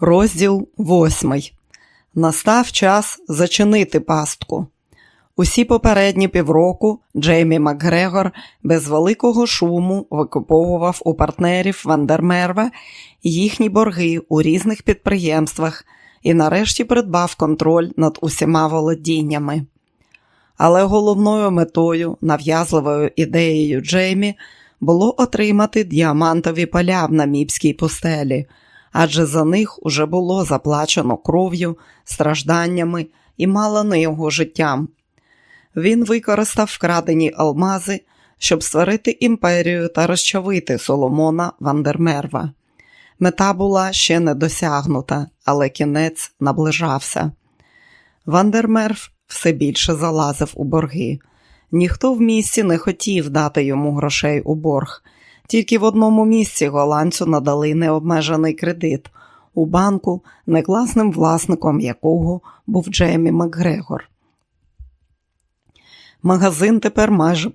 Розділ восьмий. Настав час зачинити пастку. Усі попередні півроку Джеймі Макгрегор без великого шуму викуповував у партнерів Вандермерва їхні борги у різних підприємствах і нарешті придбав контроль над усіма володіннями. Але головною метою, нав'язливою ідеєю Джеймі було отримати діамантові поля в намібській пустелі, адже за них уже було заплачено кров'ю, стражданнями і мало не його життям. Він використав вкрадені алмази, щоб створити імперію та розчавити Соломона Вандермерва. Мета була ще не досягнута, але кінець наближався. Вандермерв все більше залазив у борги. Ніхто в місті не хотів дати йому грошей у борг. Тільки в одному місці голландцю надали необмежений кредит у банку, некласним власником якого був Джеймі Макгрегор. Магазин тепер майже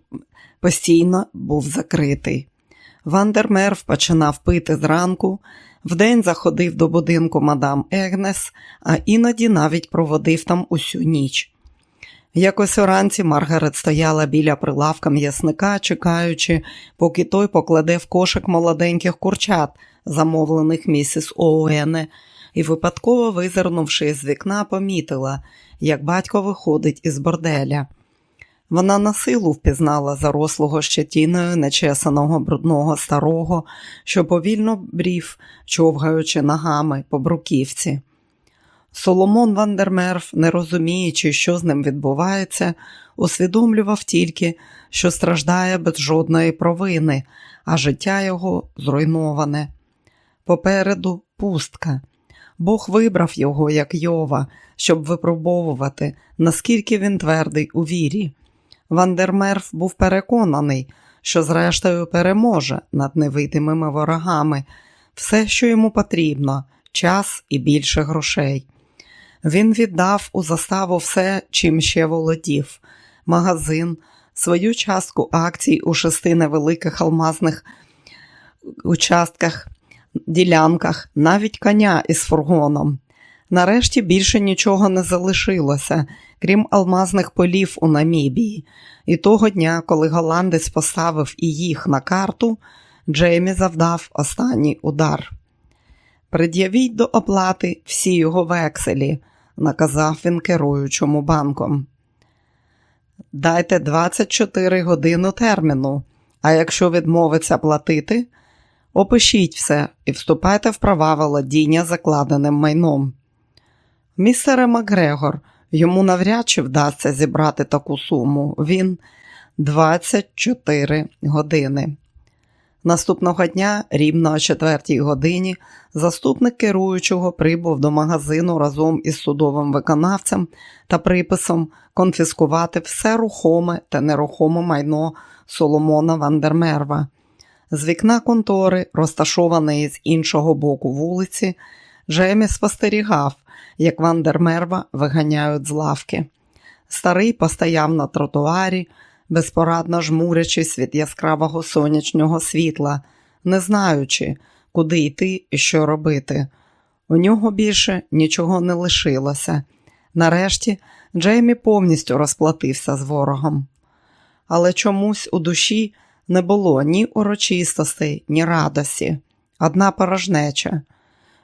постійно був закритий. Вандермерв починав пити зранку, вдень заходив до будинку мадам Егнес, а іноді навіть проводив там усю ніч. Якось уранці Маргарет стояла біля прилавка м'ясника, чекаючи, поки той покладе в кошик молоденьких курчат, замовлених місіс Оуене, і, випадково визирнувши з вікна, помітила, як батько виходить із борделя. Вона на силу впізнала зарослого щетіною нечесаного брудного старого, що повільно брів, човгаючи ногами по бруківці. Соломон Вандермерф, не розуміючи, що з ним відбувається, усвідомлював тільки, що страждає без жодної провини, а життя його зруйноване. Попереду пустка. Бог вибрав його, як Йова, щоб випробовувати, наскільки він твердий у вірі. Вандермерф був переконаний, що, зрештою, переможе над невидимими ворогами все, що йому потрібно, час і більше грошей. Він віддав у заставу все, чим ще володів, магазин, свою частку акцій у шести невеликих алмазних участках, ділянках, навіть коня із фургоном. Нарешті більше нічого не залишилося, крім алмазних полів у Намібії, і того дня, коли голландець поставив і їх на карту, Джеймі завдав останній удар. Пред'явіть до оплати всі його векселі, наказав він керуючому банком. Дайте 24 години терміну, а якщо відмовиться платити, опишіть все і вступайте в права володіння закладеним майном. Містере Макгрегор, йому навряд чи вдасться зібрати таку суму. Він 24 години. Наступного дня, рівно о четвертій годині, заступник керуючого прибув до магазину разом із судовим виконавцем та приписом конфіскувати все рухоме та нерухоме майно Соломона Вандермерва. З вікна контори, розташованої з іншого боку вулиці, Джемі спостерігав, як Вандермерва виганяють з лавки. Старий постояв на тротуарі, безпорадно жмурячись від яскравого сонячного світла, не знаючи, куди йти і що робити. У нього більше нічого не лишилося. Нарешті Джеймі повністю розплатився з ворогом. Але чомусь у душі не було ні урочистостей, ні радості, одна порожнеча.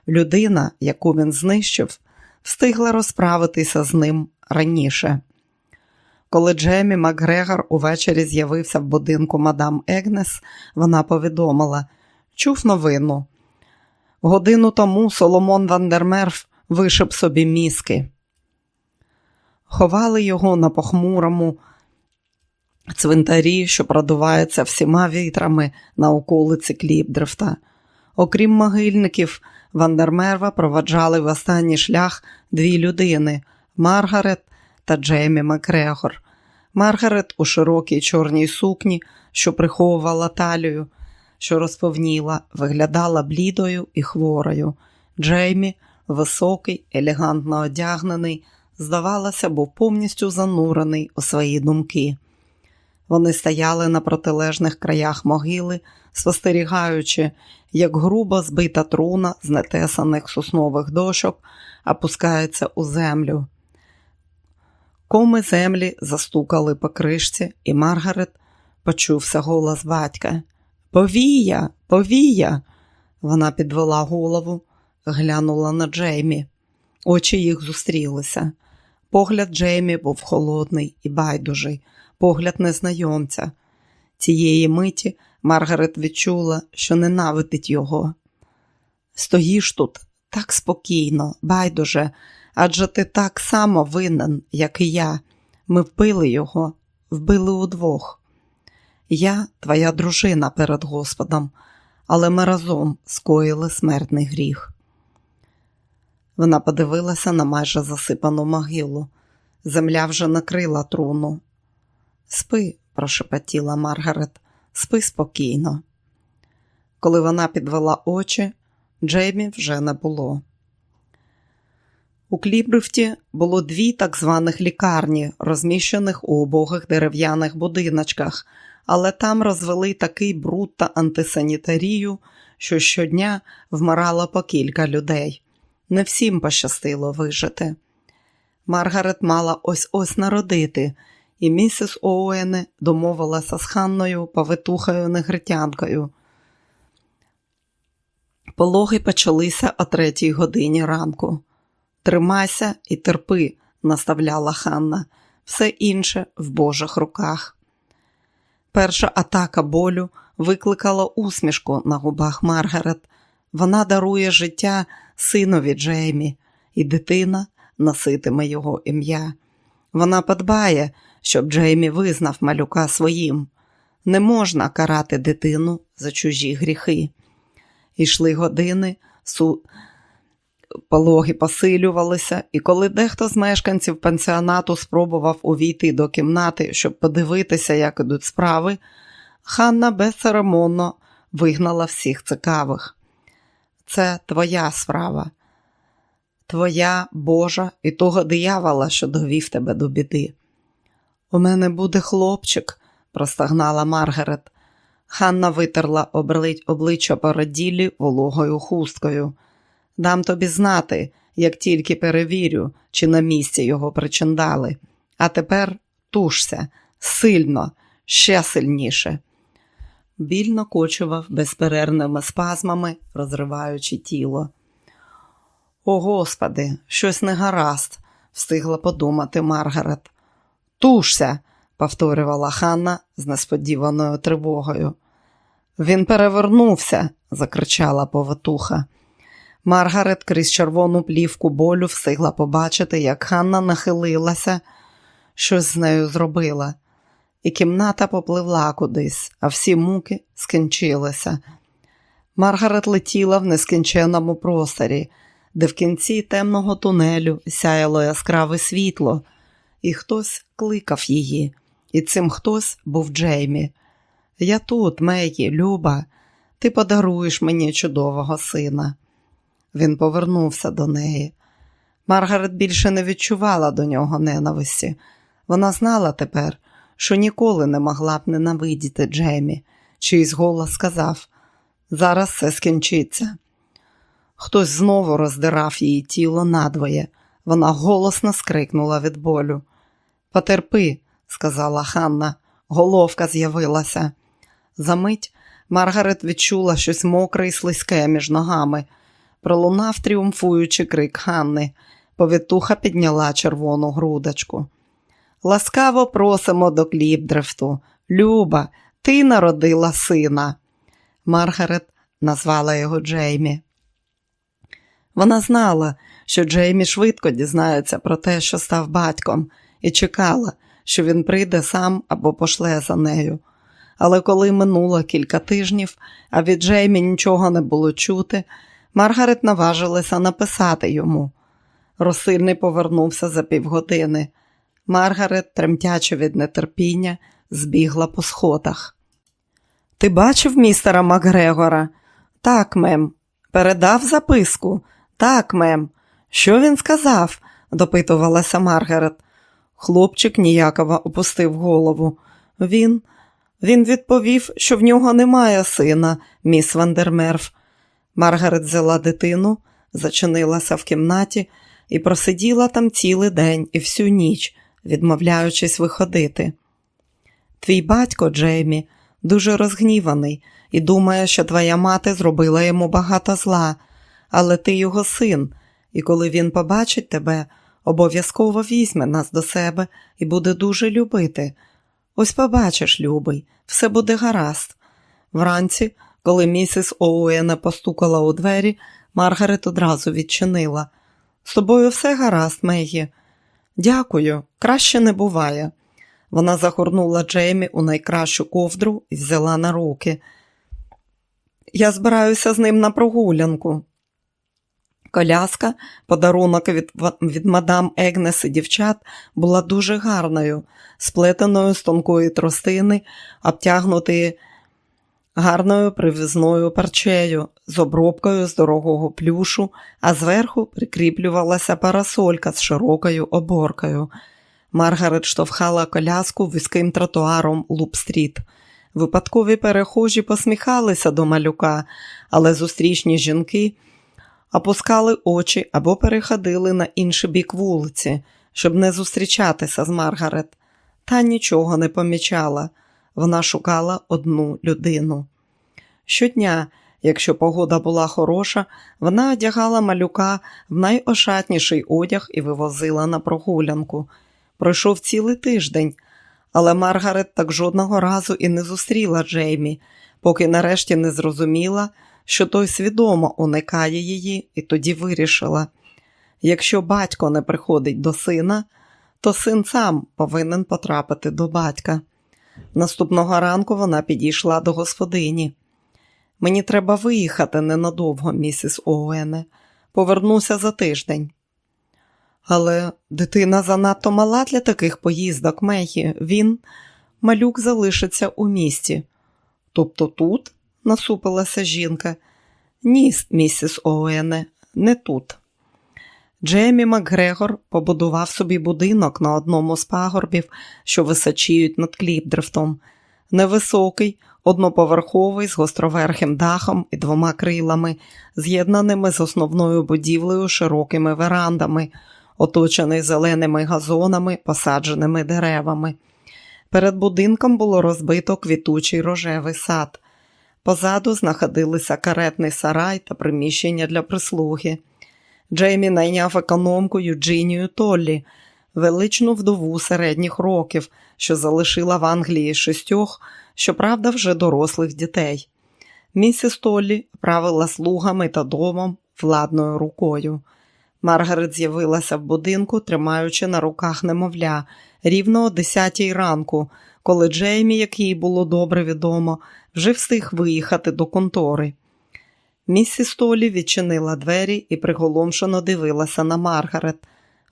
Людина, яку він знищив, встигла розправитися з ним раніше. Коли Джемі Макгрегор увечері з'явився в будинку мадам Егнес, вона повідомила чув новину. Годину тому Соломон Вандермерф вишиб собі мізки. Ховали його на похмурому цвинтарі, що продувається всіма вітрами на околиці Кліпдрифта. Окрім могильників, Вандермерва проваджали в останній шлях дві людини Маргарет та Джеймі Макгрегор. Маргарет у широкій чорній сукні, що приховувала талію, що розповніла, виглядала блідою і хворою. Джеймі, високий, елегантно одягнений, здавалося, був повністю занурений у свої думки. Вони стояли на протилежних краях могили, спостерігаючи, як грубо збита труна з нетесаних соснових дошок опускається у землю. Коми землі застукали по кришці, і Маргарет почувся голос батька. Повія, повія. Вона підвела голову, глянула на Джеймі. Очі їх зустрілися. Погляд Джеймі був холодний і байдужий, погляд незнайомця. Цієї миті Маргарет відчула, що ненавидить його. Стоїш тут так спокійно, байдуже, адже ти так само винен, як і я. Ми вбили його, вбили удвох. Я твоя дружина перед Господом, але ми разом скоїли смертний гріх. Вона подивилася на майже засипану могилу. Земля вже накрила труну. Спи, прошепотіла Маргарет, спи спокійно. Коли вона підвела очі, Джеймі вже не було. У Клібрифті було дві так званих лікарні, розміщених у убогих дерев'яних будиночках, але там розвели такий бруд та антисанітарію, що щодня вмирало по кілька людей. Не всім пощастило вижити. Маргарет мала ось ось народити, і місіс Оуене домовилася з Ханною повитухою негритянкою. Пологи почалися о третій годині ранку. Тримайся і терпи, наставляла Ханна, все інше в Божих руках. Перша атака болю викликала усмішку на губах Маргарет. Вона дарує життя синові Джеймі, і дитина носитиме його ім'я. Вона подбає, щоб Джеймі визнав малюка своїм. Не можна карати дитину за чужі гріхи. Ішли години, су... пологи посилювалися, і коли дехто з мешканців пансіонату спробував увійти до кімнати, щоб подивитися, як ідуть справи, Ханна безцеремонно вигнала всіх цікавих. Це твоя справа, твоя Божа і того диявола, що довів тебе до біди. У мене буде хлопчик, простагнала Маргарет. Ханна витерла обличчя породілі вологою хусткою. Дам тобі знати, як тільки перевірю, чи на місці його причиндали. А тепер тушся сильно, ще сильніше. Біль накочував безперервними спазмами, розриваючи тіло. О, Господи, щось не гаразд, встигла подумати Маргарет. Тушся, повторювала Ханна з несподіваною тривогою. Він перевернувся, закричала повитуха. Маргарет крізь червону плівку болю встигла побачити, як Ханна нахилилася, щось з нею зробила, і кімната попливла кудись, а всі муки скінчилися. Маргарет летіла в нескінченному просторі, де в кінці темного тунелю сяяло яскраве світло, і хтось кликав її, і цим хтось був Джеймі. Я тут, Мегі, Люба, ти подаруєш мені чудового сина. Він повернувся до неї. Маргарет більше не відчувала до нього ненависті. Вона знала тепер, що ніколи не могла б ненавидіти Джеймі, чийсь голос сказав зараз все скінчиться. Хтось знову роздирав її тіло надвоє. Вона голосно скрикнула від болю. Потерпи, сказала Ханна, головка з'явилася. Замить Маргарет відчула щось мокре і слизьке між ногами. Пролунав тріумфуючи крик Ханни. Повітуха підняла червону грудочку. Ласкаво просимо до кліпдрифту. Люба, ти народила сина. Маргарет назвала його Джеймі. Вона знала, що Джеймі швидко дізнається про те, що став батьком, і чекала, що він прийде сам або пошле за нею. Але коли минуло кілька тижнів, а від Джеймі нічого не було чути, Маргарет наважилася написати йому. Росильний повернувся за півгодини. Маргарет, тремтячи від нетерпіння, збігла по сходах. Ти бачив містера Макгрегора? Так, мем. Передав записку. Так, мем. Що він сказав? допитувалася Маргарет. Хлопчик ніяково опустив голову. Він він відповів, що в нього немає сина, міс Вандермерф. Маргарет взяла дитину, зачинилася в кімнаті і просиділа там цілий день і всю ніч, відмовляючись виходити. Твій батько, Джеймі, дуже розгніваний і думає, що твоя мати зробила йому багато зла, але ти його син, і коли він побачить тебе, обов'язково візьме нас до себе і буде дуже любити. Ось побачиш, любий, все буде гаразд. Вранці, коли місіс Оуена постукала у двері, Маргарет одразу відчинила. З тобою все гаразд, Мегі. Дякую, краще не буває. Вона загорнула Джеймі у найкращу ковдру і взяла на руки. Я збираюся з ним на прогулянку. Коляска, подарунок від від мадам Егнес і дівчат, була дуже гарною, сплетеною з тонкої тростини, обтягнутою гарною привізною парчею, з обробкою з дорогого плюшу, а зверху прикріплювалася парасолька з широкою оборкою. Маргарет штовхала коляску вузьким тротуаром Луп-стріт. Випадкові перехожі посміхалися до малюка, але зустрічні жінки опускали очі або переходили на інший бік вулиці, щоб не зустрічатися з Маргарет. Та нічого не помічала. Вона шукала одну людину. Щодня, якщо погода була хороша, вона одягала малюка в найошатніший одяг і вивозила на прогулянку. Пройшов цілий тиждень, але Маргарет так жодного разу і не зустріла Джеймі, поки нарешті не зрозуміла, що той свідомо уникає її, і тоді вирішила: якщо батько не приходить до сина, то син сам повинен потрапити до батька. Наступного ранку вона підійшла до господині. Мені треба виїхати ненадовго, місіс Оуене. Повернуся за тиждень. Але дитина занадто мала для таких поїздок Мегі. Він, малюк, залишиться у місті. Тобто тут, насупилася жінка. Ні, місіс Оуене, не тут. Джеймі Макгрегор побудував собі будинок на одному з пагорбів, що височіють над Кліпдрифтом. Невисокий, одноповерховий з гостроверхим дахом і двома крилами, з'єднаними з основною будівлею широкими верандами, оточений зеленими газонами, посадженими деревами. Перед будинком було розбито квітучий рожевий сад. Позаду знаходилися каретний сарай та приміщення для прислуги. Джеймі найняв економку Юджинію Толлі, величну вдову середніх років, що залишила в Англії шістьох, щоправда, вже дорослих дітей. Місіс Толлі правила слугами та домом владною рукою. Маргарет з'явилася в будинку, тримаючи на руках немовля, рівно о 10 ранку, коли Джеймі, як їй було добре відомо, вже встиг виїхати до контори. Місіс Толі відчинила двері і приголомшено дивилася на Маргарет.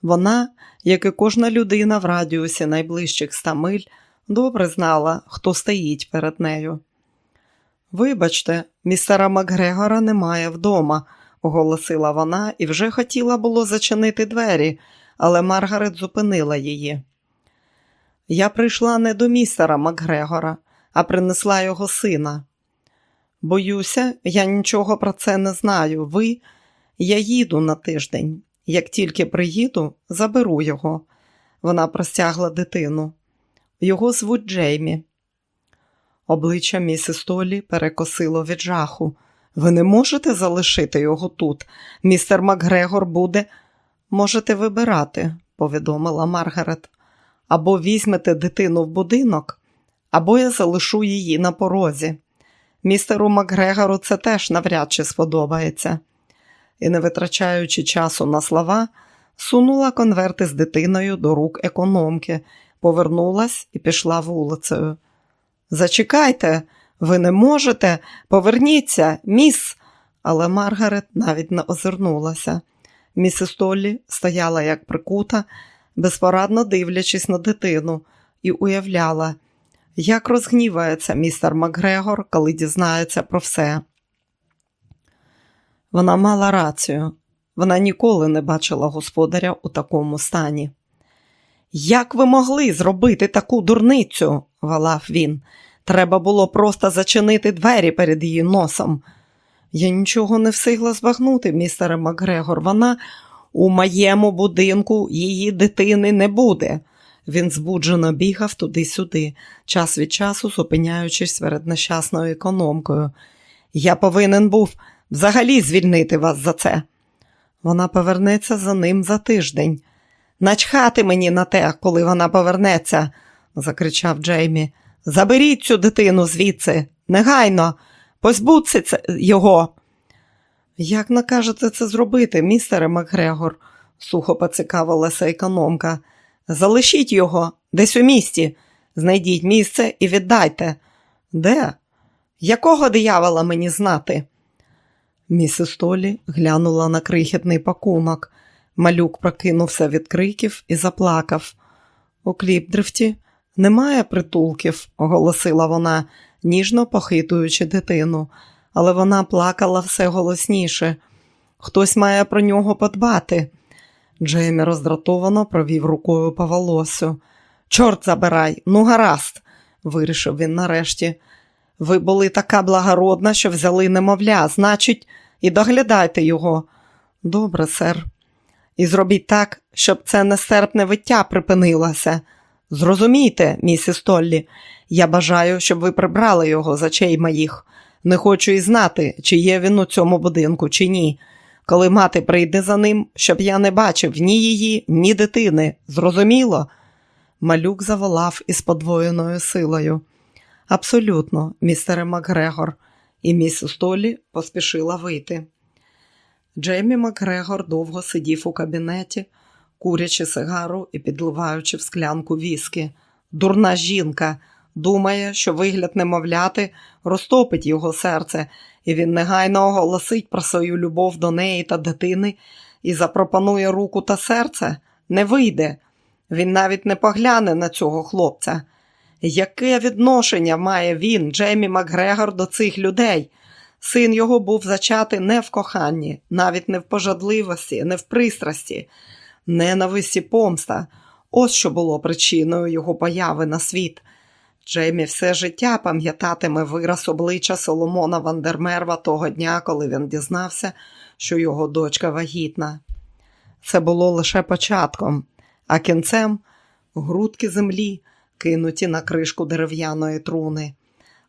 Вона, як і кожна людина в радіусі найближчих ста миль, добре знала, хто стоїть перед нею. Вибачте, містера Макгрегора немає вдома, оголосила вона і вже хотіла було зачинити двері, але Маргарет зупинила її. Я прийшла не до містера Макгрегора, а принесла його сина. Боюся, я нічого про це не знаю. Ви, я їду на тиждень. Як тільки приїду, заберу його. Вона простягла дитину. Його звуть Джеймі. Обличчя місіс Толі перекосило від жаху. Ви не можете залишити його тут. Містер Макгрегор буде. Можете вибирати, повідомила Маргарет. Або візьмете дитину в будинок, або я залишу її на порозі. Містеру Макгрегору це теж навряд чи сподобається. І, не витрачаючи часу на слова, сунула конверти з дитиною до рук економки, повернулась і пішла вулицею. Зачекайте, ви не можете, поверніться, міс. Але Маргарет навіть не озирнулася. Місіс Толлі стояла як прикута, безпорадно дивлячись на дитину, і уявляла, як розгнівається містер Макгрегор, коли дізнається про все. Вона мала рацію, вона ніколи не бачила господаря у такому стані. Як ви могли зробити таку дурницю? валав він. Треба було просто зачинити двері перед її носом. Я нічого не встигла збагнути, містере Макгрегор. Вона у моєму будинку її дитини не буде. Він збуджено бігав туди-сюди, час від часу зупиняючись перед нещасною економкою. Я повинен був взагалі звільнити вас за це. Вона повернеться за ним за тиждень. Начхати мені на те, коли вона повернеться, закричав Джеймі. Заберіть цю дитину звідси, негайно, позбудьте його. Як накажете це зробити, містере Макгрегор? сухо поцікавилася економка. Залишіть його десь у місті, знайдіть місце і віддайте. Де? Якого диявола мені знати? Місіс Толі глянула на крихітний пакунок. Малюк прокинувся від криків і заплакав. У кліпдрифті немає притулків, оголосила вона, ніжно похитуючи дитину, але вона плакала все голосніше. Хтось має про нього подбати. Джеймі роздратовано провів рукою по волосю. Чорт забирай, ну гаразд, вирішив він нарешті. Ви були така благородна, що взяли немовля, значить, і доглядайте його. Добре, сер. І зробіть так, щоб це нестерпне виття припинилося. Зрозумійте, місіс Толлі, я бажаю, щоб ви прибрали його з очей моїх. Не хочу і знати, чи є він у цьому будинку, чи ні. Коли мати прийде за ним, щоб я не бачив ні її, ні дитини. Зрозуміло? Малюк заволав із подвоєною силою. Абсолютно, містере Макгрегор, і місіс Толі поспішила вийти. Джеймі Макгрегор довго сидів у кабінеті, курячи сигару і підливаючи в склянку віскі. Дурна жінка думає, що вигляд немовляти розтопить його серце, і він негайно оголосить про свою любов до неї та дитини і запропонує руку та серце. Не вийде. Він навіть не погляне на цього хлопця. Яке відношення має він, Джеймі Макгрегор, до цих людей? Син його був зачатий не в коханні, навіть не в пожадливості, не в пристрасті, ненависті помста. Ось що було причиною його появи на світ. Джеймі все життя пам'ятатиме вираз обличчя Соломона Вандермерва того дня, коли він дізнався, що його дочка вагітна. Це було лише початком, а кінцем грудки землі, кинуті на кришку дерев'яної труни.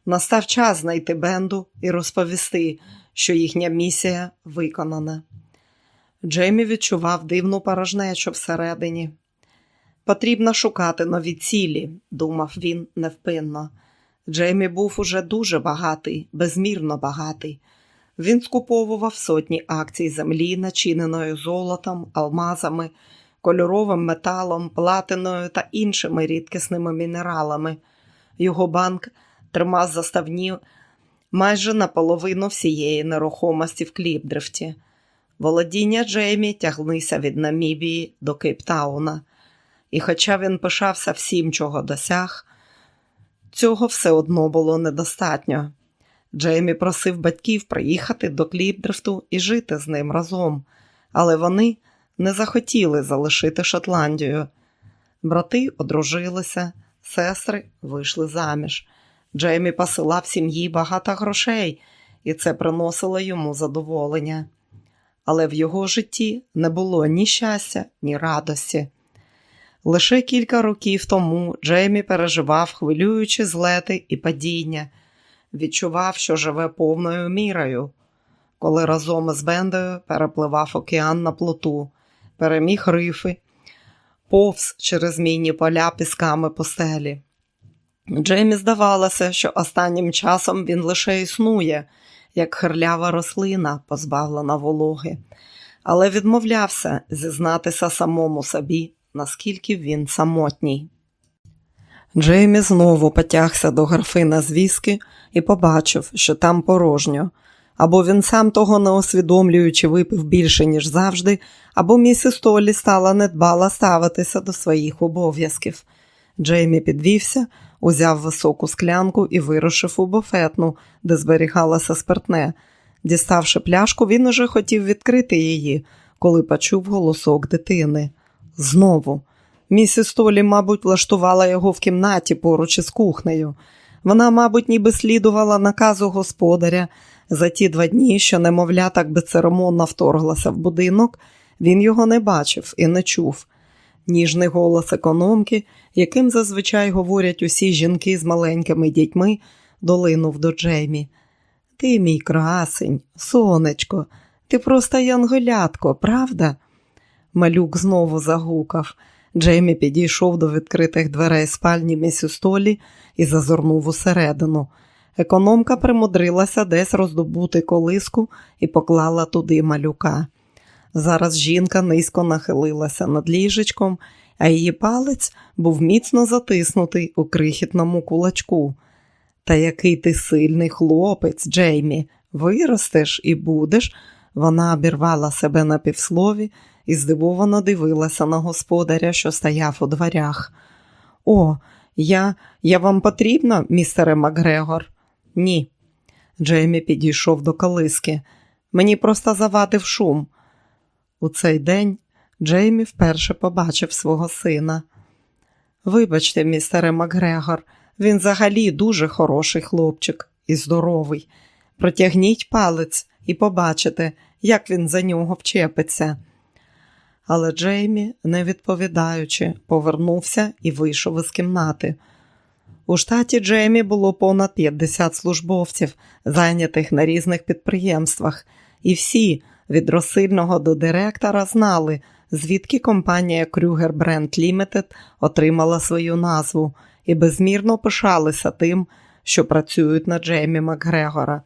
Настав час знайти Бенду і розповісти, що їхня місія виконана. Джеймі відчував дивну порожнечу всередині. Потрібно шукати нові цілі, думав він невпинно. Джеймі був уже дуже багатий, безмірно багатий. Він скуповував сотні акцій землі, начиненою золотом, алмазами, кольоровим металом, платиною та іншими рідкісними мінералами. Його банк тримав заставні майже наполовину всієї нерухомості в Кліпдрифті. Володіння Джеймі тяглися від Намібії до Кейптауна. І хоча він пишався всім, чого досяг, цього все одно було недостатньо. Джеймі просив батьків приїхати до Кліпдрифту і жити з ним разом, але вони не захотіли залишити Шотландію. Брати одружилися, сестри вийшли заміж. Джеймі посилав сім'ї багато грошей, і це приносило йому задоволення. Але в його житті не було ні щастя, ні радості. Лише кілька років тому Джеймі переживав хвилюючі злети і падіння, відчував, що живе повною мірою, коли разом із Бендою перепливав океан на плоту, переміг рифи, повз через мінні поля пісками постелі. Джеймі здавалося, що останнім часом він лише існує, як херлява рослина, позбавлена вологи, але відмовлявся зізнатися самому собі, наскільки він самотній. Джеймі знову потягся до графина з віскі і побачив, що там порожньо. Або він сам того не усвідомлюючи випив більше, ніж завжди, або місіс Толі стала недбала ставитися до своїх обов'язків. Джеймі підвівся, узяв високу склянку і вирушив у буфетну, де зберігалося спиртне. Діставши пляшку, він уже хотів відкрити її, коли почув голосок дитини. Знову, Місіс Толі, мабуть, влаштувала його в кімнаті поруч із кухнею. Вона, мабуть, ніби слідувала наказу господаря. За ті два дні, що немовля так безцеремонно вторглася в будинок, він його не бачив і не чув. Ніжний голос економки, яким зазвичай говорять усі жінки з маленькими дітьми, долинув до Джеймі. Ти, мій красень, сонечко, ти просто янголятко, правда? Малюк знову загукав. Джеймі підійшов до відкритих дверей спальні місіс Толі і зазирнув усередину. Економка примудрилася десь роздобути колиску і поклала туди малюка. Зараз жінка низько нахилилася над ліжечком, а її палець був міцно затиснутий у крихітному кулачку. Та який ти сильний хлопець, Джеймі, виростеш і будеш. Вона обірвала себе на півслові і здивовано дивилася на господаря, що стояв у дверях. О, я я вам потрібна, містере Макгрегор? Ні. Джеймі підійшов до колиски. Мені просто завадив шум. У цей день Джеймі вперше побачив свого сина. Вибачте, містере Макгрегор, він взагалі дуже хороший хлопчик і здоровий. Протягніть палець і побачите, як він за нього вчепиться. Але Джеймі, не відповідаючи, повернувся і вийшов із кімнати. У штаті Джеймі було понад 50 службовців, зайнятих на різних підприємствах, і всі, від розсильного до директора, знали, звідки компанія Kruger Brand Limited отримала свою назву і безмірно пишалися тим, що працюють на Джеймі Макгрегора.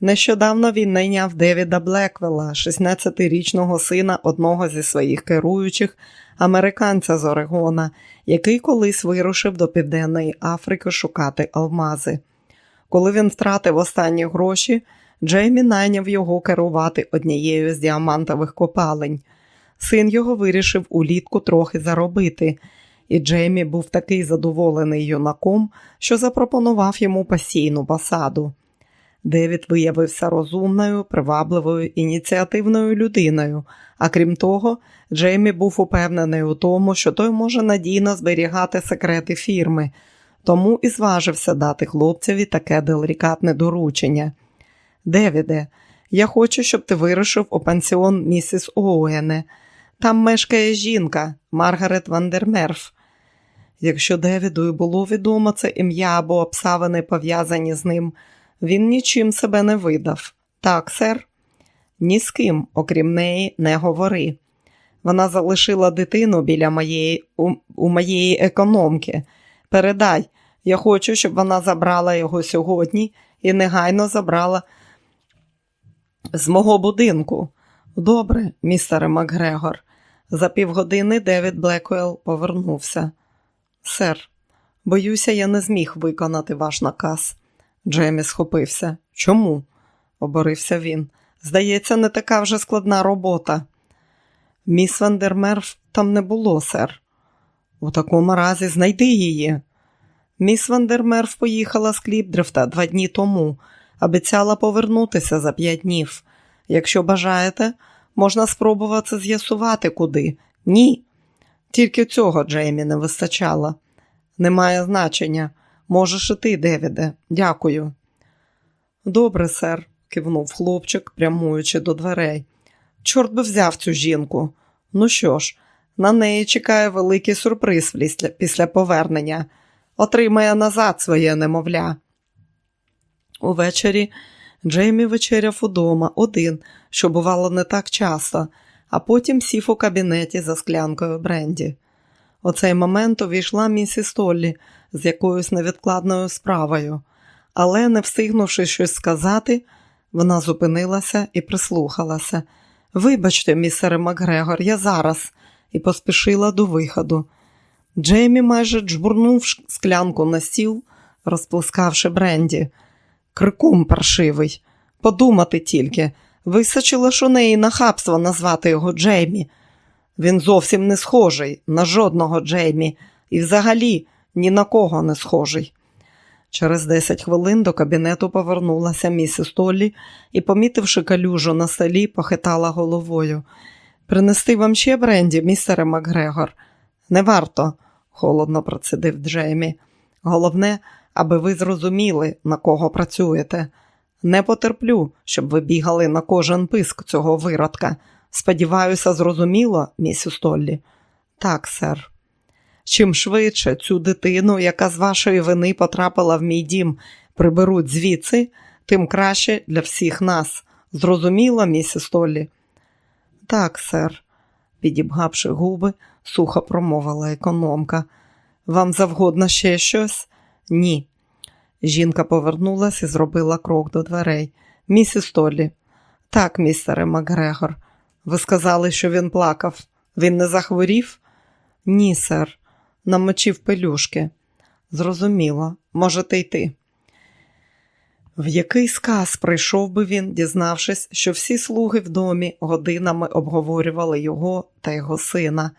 Нещодавно він найняв Девіда Блеквелла, 16-річного сина одного зі своїх керуючих, американця з Орегона, який колись вирушив до Південної Африки шукати алмази. Коли він втратив останні гроші, Джеймі найняв його керувати однією з діамантових копалень. Син його вирішив улітку трохи заробити, і Джеймі був такий задоволений юнаком, що запропонував йому постійну посаду. Девід виявився розумною, привабливою, ініціативною людиною, а крім того, Джеймі був упевнений у тому, що той може надійно зберігати секрети фірми, тому і зважився дати хлопцеві таке делікатне доручення. Девіде, я хочу, щоб ти вирушив у пансіон місіс Оуене. Там мешкає жінка Маргарет Вандермерф. Якщо Девіду і було відомо це ім'я або обставини пов'язані з ним. Він нічим себе не видав. Так, сер, ні з ким, окрім неї, не говори. Вона залишила дитину біля моєї, у, у моєї економки. Передай, я хочу, щоб вона забрала його сьогодні і негайно забрала з мого будинку. Добре, містере Макгрегор. За півгодини Девід Блекуел повернувся. Сер, боюся, я не зміг виконати ваш наказ. Джемі схопився. Чому? оборився він. Здається, не така вже складна робота. Міс Вандермерф там не було, сер. У такому разі знайди її. Міс Вандермерф поїхала з Кліпдрифта два дні тому, обіцяла повернутися за п'ять днів. Якщо бажаєте, можна спробувати з'ясувати куди. Ні. Тільки цього Джеймі не вистачало. Немає значення. Можеш і ти, Девіде, дякую. Добре, сер, кивнув хлопчик, прямуючи до дверей. Чорт би взяв цю жінку. Ну що ж, на неї чекає великий сюрприз після, повернення. Отримає назад своє немовля. Увечері Джеймі вечеряв удома один, що бувало не так часто, а потім сів у кабінеті за склянкою бренді. У цей момент увійшла місіс Толлі з якоюсь невідкладною справою, але, не встигнувши щось сказати, вона зупинилася і прислухалася. Вибачте, містере Макгрегор, я зараз, і поспішила до виходу. Джеймі майже джбурнув склянку на стіл, розплескавши бренді. Крикун паршивий. Подумати тільки, висачило ж у неї нахабство назвати його Джеймі. Він зовсім не схожий на жодного Джеймі і взагалі ні на кого не схожий. Через 10 хвилин до кабінету повернулася місіс Толлі і, помітивши калюжу на столі, похитала головою. Принести вам ще бренді, містере Макгрегор? Не варто, холодно процедив Джеймі. Головне, аби ви зрозуміли, на кого працюєте. Не потерплю, щоб ви бігали на кожен писк цього виродка. Сподіваюся, зрозуміло, місіс Толлі? Так, сер. Чим швидше цю дитину, яка з вашої вини потрапила в мій дім, приберуть звідси, тим краще для всіх нас. Зрозуміло, місіс Толлі? Так, сер, підібгавши губи, сухо промовила економка. Вам завгодно ще щось? Ні. Жінка повернулася і зробила крок до дверей. Місіс Толлі. Так, містере Макгрегор. Ви сказали, що він плакав. Він не захворів? Ні, сер. Намочив пелюшки. Зрозуміло, можете йти. В який сказ прийшов би він, дізнавшись, що всі слуги в домі годинами обговорювали його та його сина.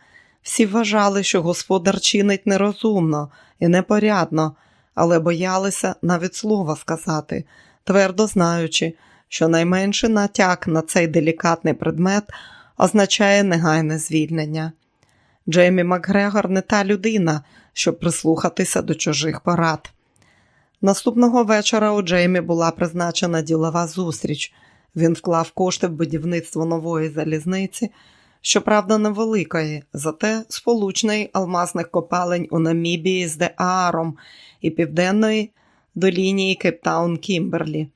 Всі вважали, що господар чинить нерозумно і непорядно, але боялися навіть слова сказати, твердо знаючи, що найменший натяк на цей делікатний предмет означає негайне звільнення. Джеймі Макгрегор не та людина, щоб прислухатися до чужих порад. Наступного вечора у Джеймі була призначена ділова зустріч. Він вклав кошти в будівництво нової залізниці, щоправда, невеликої, зате сполучної алмазних копалень у Намібії з Деааром і південної до лінії Кейптаун-Кімберлі.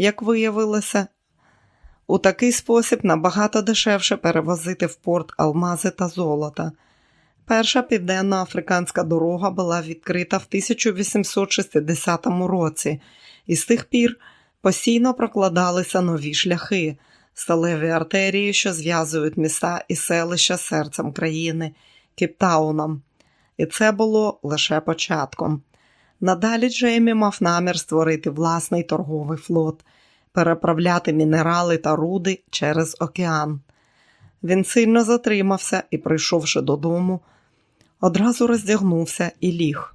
Як виявилося, у такий спосіб набагато дешевше перевозити в порт алмази та золота. Перша південно-африканська дорога була відкрита в 1860 році, і з тих пір постійно прокладалися нові шляхи, сталеві артерії, що зв'язують міста і селища з серцем країни, Кіптауном. І це було лише початком. Надалі Джеймі мав намір створити власний торговий флот, переправляти мінерали та руди через океан. Він сильно затримався і, прийшовши додому, одразу роздягнувся і ліг.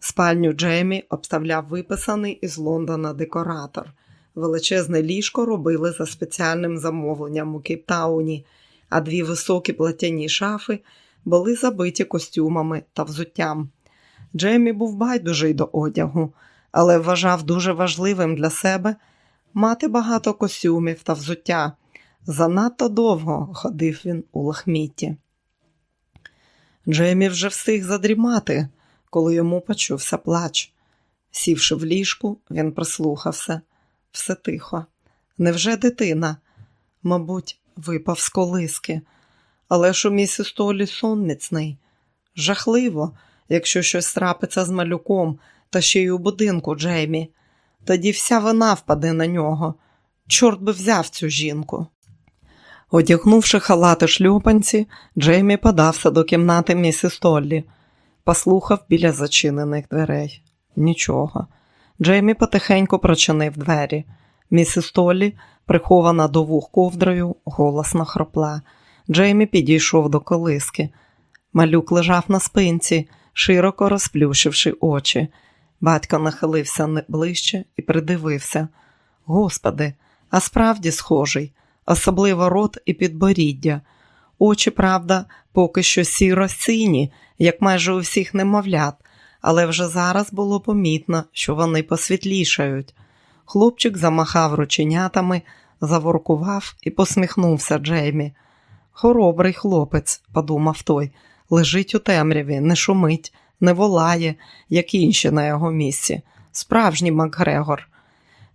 Спальню Джеймі обставляв виписаний із Лондона декоратор. Величезне ліжко робили за спеціальним замовленням у Кейптауні, а дві високі платяні шафи були забиті костюмами та взуттям. Джеймі був байдужий до одягу, але вважав дуже важливим для себе мати багато костюмів та взуття. Занадто довго ходив він у лахмітті. Джеймі вже встиг задрімати, коли йому почувся плач. Сівши в ліжку, він прислухався. Все тихо. Невже дитина? Мабуть, випав з колиски. Але ж у місіс Толі сон міцний. Жахливо, якщо щось трапиться з малюком та ще й у будинку Джеймі. Тоді вся вина впаде на нього. Чорт би взяв цю жінку. Одягнувши халати шлюпанці, Джеймі подався до кімнати місіс Толлі. Послухав біля зачинених дверей. Нічого. Джеймі потихеньку прочинив двері. Місіс Толлі, прихована до вух ковдрою, голосно хропла. Джеймі підійшов до колиски. Малюк лежав на спинці, широко розплющивши очі. Батько нахилився ближче і придивився. Господи, а справді схожий особливо рот і підборіддя. Очі, правда, поки що сіро сині, як майже у всіх немовлят, але вже зараз було помітно, що вони посвітлішають. Хлопчик замахав рученятами, заворкував і посміхнувся Джеймі. Хоробрий хлопець, подумав той, лежить у темряві, не шумить, не волає, як інші на його місці. Справжній Макгрегор.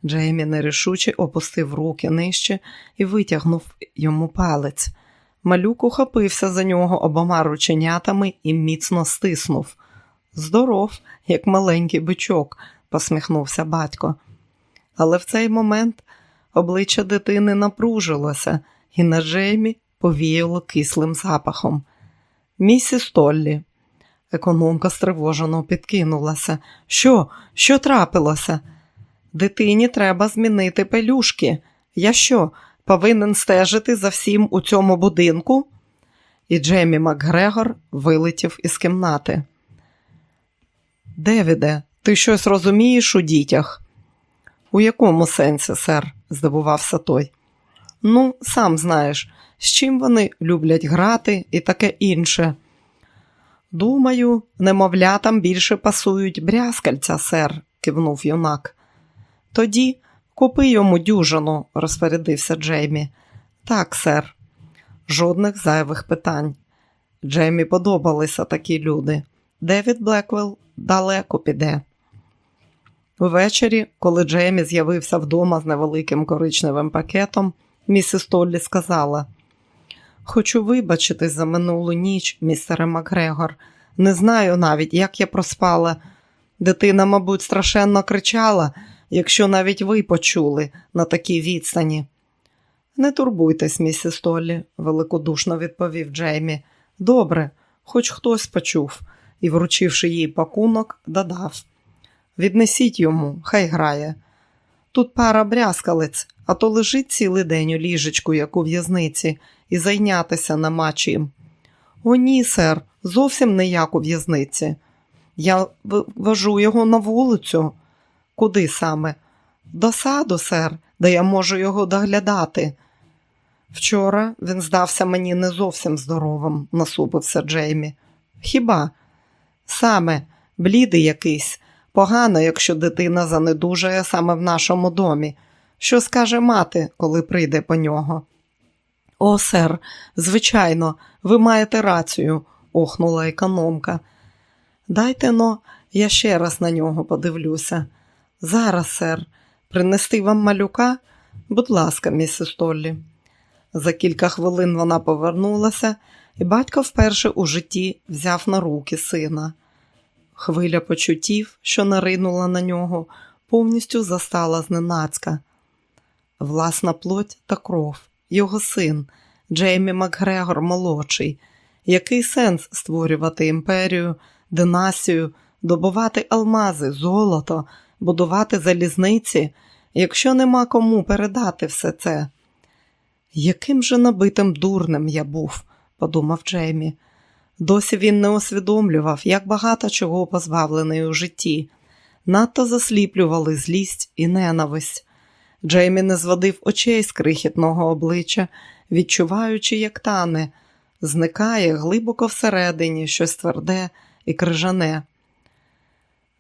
Джеймі нерішуче опустив руки нижче і витягнув йому палець. Малюк ухопився за нього обома рученятами і міцно стиснув. Здоров, як маленький бичок, посміхнувся батько. Але в цей момент обличчя дитини напружилося, і на Джеймі повіяло кислим запахом. Місіс Толлі. Економка стривожено підкинулася. Що? Що трапилося? Дитині треба змінити пелюшки. Я що, повинен стежити за всім у цьому будинку? І Джемі Макгрегор вилетів із кімнати. Девіде, ти щось розумієш у дітях? У якому сенсі, сер? здивувався той. Ну, сам знаєш, з чим вони люблять грати і таке інше. Думаю, немовлятам більше пасують брязкальця, сер, кивнув юнак. Тоді купи йому дюжину, розпорядився Джеймі. Так, сер, жодних зайвих питань. Джеймі подобалися такі люди. Девід Блеквелл далеко піде. Увечері, коли Джеймі з'явився вдома з невеликим коричневим пакетом, місіс Толлі сказала: Хочу вибачитись за минулу ніч, містере Макгрегор. Не знаю навіть, як я проспала. Дитина, мабуть, страшенно кричала, якщо навіть ви почули на такій відстані. Не турбуйтесь, місіс Толлі, великодушно відповів Джеймі. Добре, хоч хтось почув і, вручивши їй пакунок, додав. Віднесіть йому, хай грає. Тут пара брязкалець, а то лежить цілий день у ліжечку, як у в'язниці, і зайнятися нема чим. О, ні, сер, зовсім не як у в'язниці. Я вожу його на вулицю. Куди саме? До саду, сер, де я можу його доглядати. Вчора він здався мені не зовсім здоровим, насупився Джеймі. Хіба? Саме блідий якийсь, погано, якщо дитина занедужає саме в нашому домі. Що скаже мати, коли прийде по нього? О, сер, звичайно, ви маєте рацію, охнула економка. Дайте но, я ще раз на нього подивлюся. Зараз, сер, принести вам малюка? Будь ласка, місіс Толлі. За кілька хвилин вона повернулася, і батько вперше у житті взяв на руки сина. Хвиля почуттів, що наринула на нього, повністю застала зненацька. Власна плоть та кров, його син, Джеймі Макгрегор молодший. Який сенс створювати імперію, династію, добувати алмази, золото, будувати залізниці, якщо нема кому передати все це? Яким же набитим дурним я був, подумав Джеймі. Досі він не усвідомлював, як багато чого позбавлений у житті. Надто засліплювали злість і ненависть. Джеймі не зводив очей з крихітного обличчя, відчуваючи, як тане, зникає глибоко всередині щось тверде і крижане.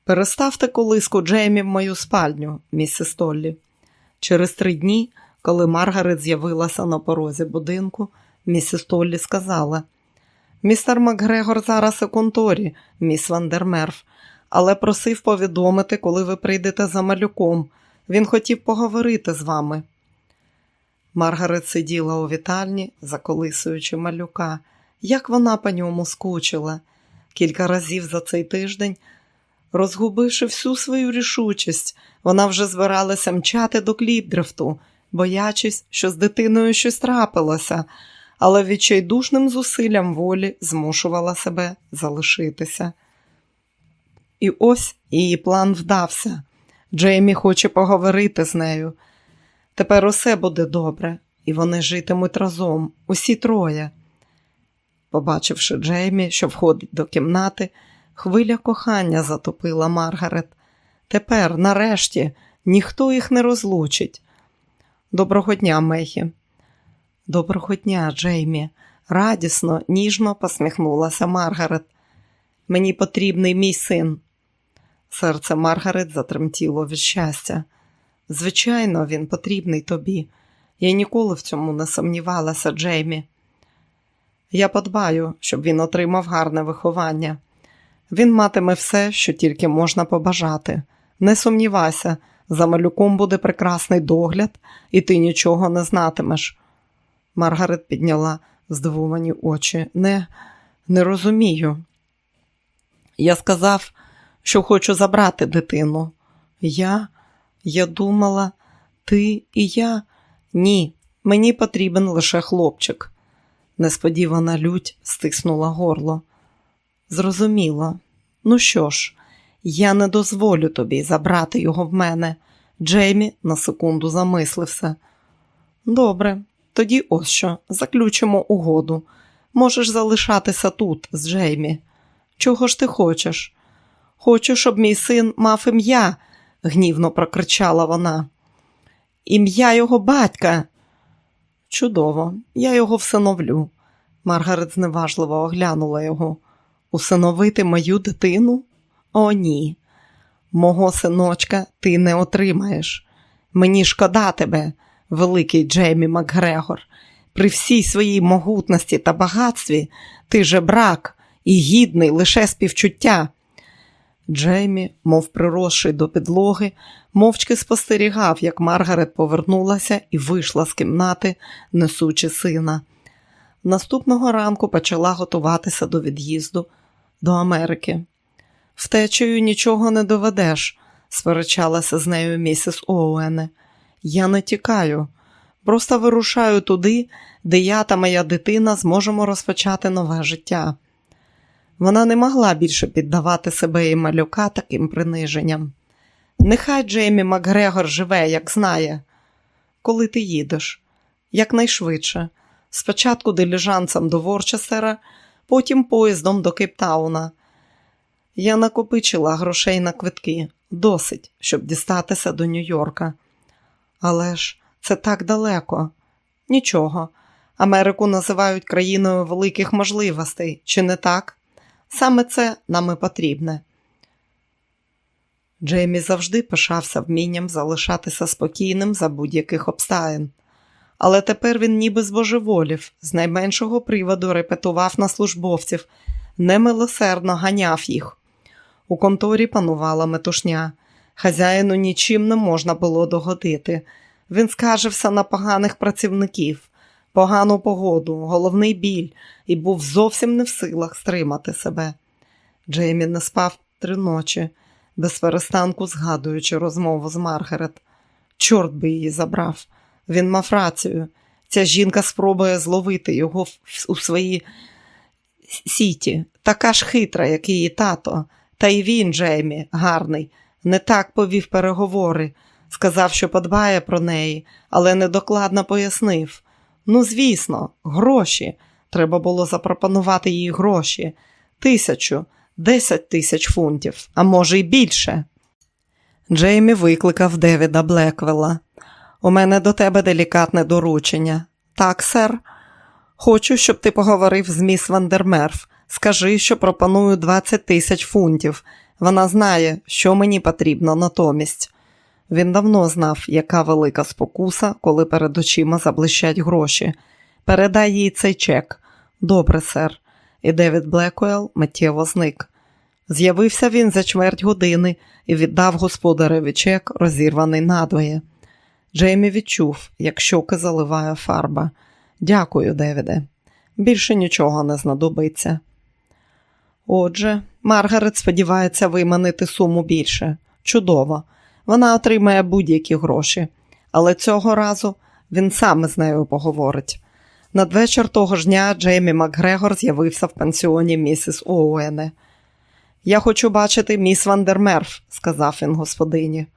Переставте колиску Джеймі в мою спальню, місіс Толлі. Через три дні, коли Маргарет з'явилася на порозі будинку, місіс Толлі сказала: Містер Макгрегор зараз у конторі, міс Вандермерф, але просив повідомити, коли ви прийдете за малюком. Він хотів поговорити з вами. Маргарет сиділа у вітальні, заколисуючи малюка. Як вона по ньому скучила. Кілька разів за цей тиждень, розгубивши всю свою рішучість, вона вже збиралася мчати до кліпдрифту, боячись, що з дитиною щось трапилося, але відчайдушним зусиллям волі змушувала себе залишитися. І ось її план вдався. Джеймі хоче поговорити з нею. Тепер усе буде добре, і вони житимуть разом, усі троє. Побачивши Джеймі, що входить до кімнати, хвиля кохання затопила Маргарет. Тепер, нарешті, ніхто їх не розлучить. Доброго дня, Мехі. Доброго дня, Джеймі, радісно, ніжно посміхнулася Маргарет. Мені потрібний мій син. Серце Маргарет затремтіло від щастя. Звичайно, він потрібний тобі. Я ніколи в цьому не сумнівалася, Джеймі. Я подбаю, щоб він отримав гарне виховання. Він матиме все, що тільки можна побажати. Не сумнівайся, за малюком буде прекрасний догляд, і ти нічого не знатимеш. Маргарет підняла здивовані очі. Не, не розумію. Я сказав, що хочу забрати дитину. Я, я думала, ти і я. Ні, мені потрібен лише хлопчик. Несподівана лють стиснула горло. Зрозуміло. Ну що ж, я не дозволю тобі забрати його в мене. Джеймі на секунду замислився. Добре, тоді ось що, заключимо угоду. Можеш залишатися тут з Джеймі. Чого ж ти хочеш? Хочу, щоб мій син мав ім'я, гнівно прокричала вона. Ім'я його батька. Чудово, я його всиновлю. Маргарет зневажливо оглянула його. Усиновити мою дитину? О, ні. Мого синочка ти не отримаєш. Мені шкода тебе, великий Джеймі Макгрегор. При всій своїй могутності та багатстві ти же брак і гідний лише співчуття. Джеймі, мов приросший до підлоги, мовчки спостерігав, як Маргарет повернулася і вийшла з кімнати, несучи сина. Наступного ранку почала готуватися до від'їзду до Америки. Втечею нічого не доведеш, сперечалася з нею місіс Оуене. Я не тікаю, просто вирушаю туди, де я та моя дитина зможемо розпочати нове життя. Вона не могла більше піддавати себе і малюка таким приниженням. Нехай Джеймі Макгрегор живе, як знає, коли ти їдеш, якнайшвидше. Спочатку диліжанцем до Ворчестера, потім поїздом до Кейптауна. Я накопичила грошей на квитки, досить, щоб дістатися до Нью-Йорка. Але ж це так далеко. Нічого. Америку називають країною великих можливостей, чи не так? Саме це нам і потрібне. Джеймі завжди пишався вмінням залишатися спокійним за будь-яких обставин. Але тепер він ніби збожеволів, з найменшого приводу репетував на службовців, немилосердно ганяв їх. У конторі панувала метушня. Хазяїну нічим не можна було догодити. Він скаржився на поганих працівників, погану погоду, головний біль і був зовсім не в силах стримати себе. Джеймі не спав три ночі, без перестанку згадуючи розмову з Маргарет. Чорт би її забрав. Він мав рацію. Ця жінка спробує зловити його у своїй сіті, така ж хитра, як її тато. Та й він, Джеймі, гарний, не так повів переговори, сказав, що подбає про неї, але недокладно пояснив. Ну, звісно, гроші. Треба було запропонувати їй гроші. Тисячу, десять тисяч фунтів, а може й більше. Джеймі викликав Девіда Блеквелла. У мене до тебе делікатне доручення. Так, сер. Хочу, щоб ти поговорив з міс Вандермерф. Скажи, що пропоную 20 тисяч фунтів. Вона знає, що мені потрібно натомість. Він давно знав, яка велика спокуса, коли перед очима заблищать гроші. Передай їй цей чек. Добре, сер. І Девід Блекуел миттєво зник. З'явився він за чверть години і віддав господареві чек, розірваний надвоє. Джеймі відчув, як щоки заливає фарба. Дякую, Девіде. Більше нічого не знадобиться. Отже, Маргарет сподівається виманити суму більше. Чудово. Вона отримає будь-які гроші, але цього разу він сам із нею поговорить. Надвечір того ж дня Джеймі Макгрегор з'явився в пансіоні місіс Оуене. Я хочу бачити міс Вандермерф, сказав він господині.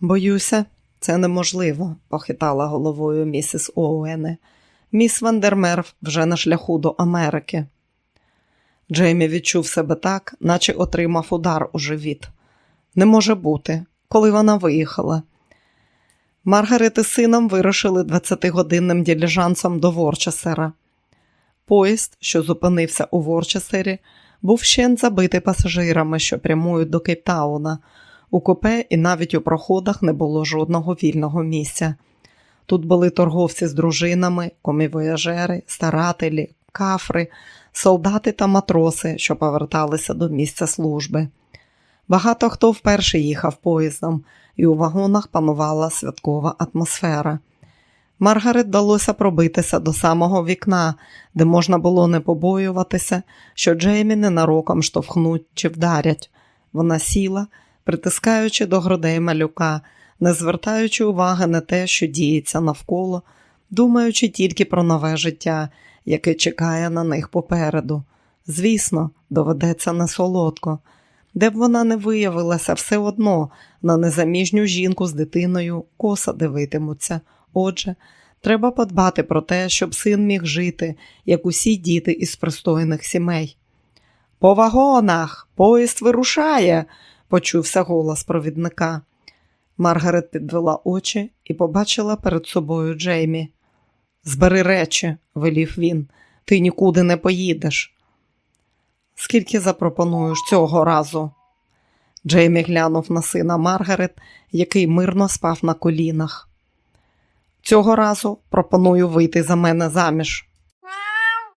Боюся, це неможливо, похитала головою місіс Оуене. Міс Вандермерф вже на шляху до Америки. Джеймі відчув себе так, наче отримав удар у живіт. Не може бути, коли вона виїхала. Маргарет і сином вирушили 20-годинним діліжансом до Ворчесера. Поїзд, що зупинився у Ворчесері, був ще забитий пасажирами, що прямують до Кейптауна. У купе і навіть у проходах не було жодного вільного місця. Тут були торговці з дружинами, комівояжери, старателі, кафри, солдати та матроси, що поверталися до місця служби. Багато хто вперше їхав поїздом, і у вагонах панувала святкова атмосфера. Маргарет вдалося пробитися до самого вікна, де можна було не побоюватися, що Джеймі ненароком штовхнуть чи вдарять. Вона сіла, притискаючи до грудей малюка, не звертаючи уваги на те, що діється навколо, думаючи тільки про нове життя, яке чекає на них попереду. Звісно, доведеться не солодко. Де б вона не виявилася, все одно на незаміжню жінку з дитиною коса дивитимуться. Отже, треба подбати про те, щоб син міг жити, як усі діти із пристойних сімей. По вагонах, поїзд вирушає, почувся голос провідника. Маргарет підвела очі і побачила перед собою Джеймі. Збери речі, велів він, ти нікуди не поїдеш. Скільки запропонуєш цього разу? Джеймі глянув на сина Маргарет, який мирно спав на колінах. Цього разу пропоную вийти за мене заміж.